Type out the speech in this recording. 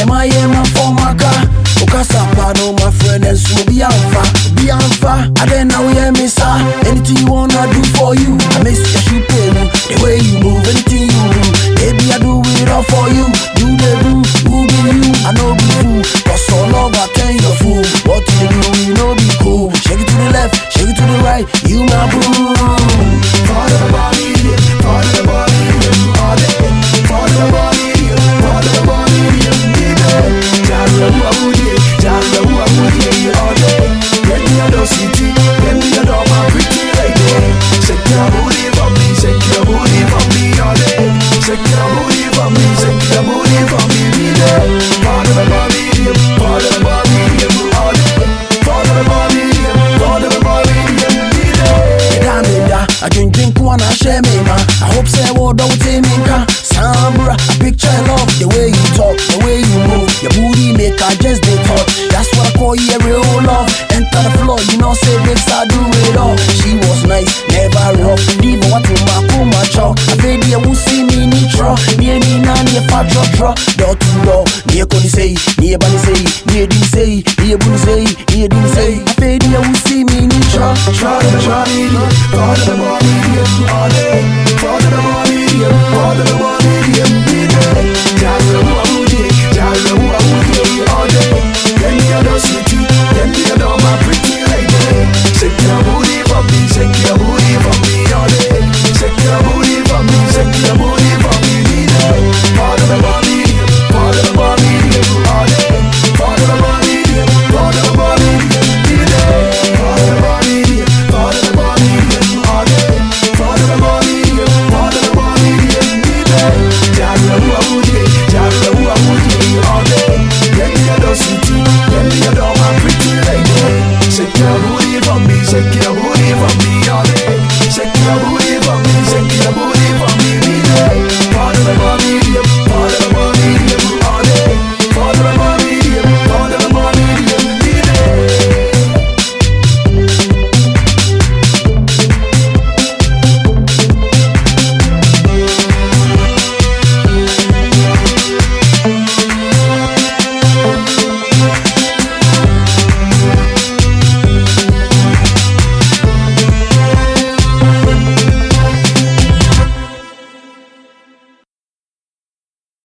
yɛma yɛma fɔmaka wokasa mpa no mafrɛ ne nso obi amfa obi amfa adɛn na woyɛ me sa anything you wanna do for you i miss your shoe pain the way you move anything you do. Baby i do it all for you. You the do who be you? I know be fool cause all love i turn your fool. What you do you no be cool. Shake it to the left shake it to the right. You my boo. them in I hope say what don't tame in Sambra, I picture love. The way you talk, the way you move. Your booty make I just they talk That's what I call you real love. Enter the floor, you know say babes I do it all. She was nice, never rough. Leave what to my pull my jaw I bet you will see me nitro draw. me and now, near fat draw draw. Door to door, Me Connie say Near Bunny say, near Dini say Near Bunny say, near Dini say. I bet you will see me nitro draw, draw, draw. to, try to, try to, try to, try to, try to, try to sé que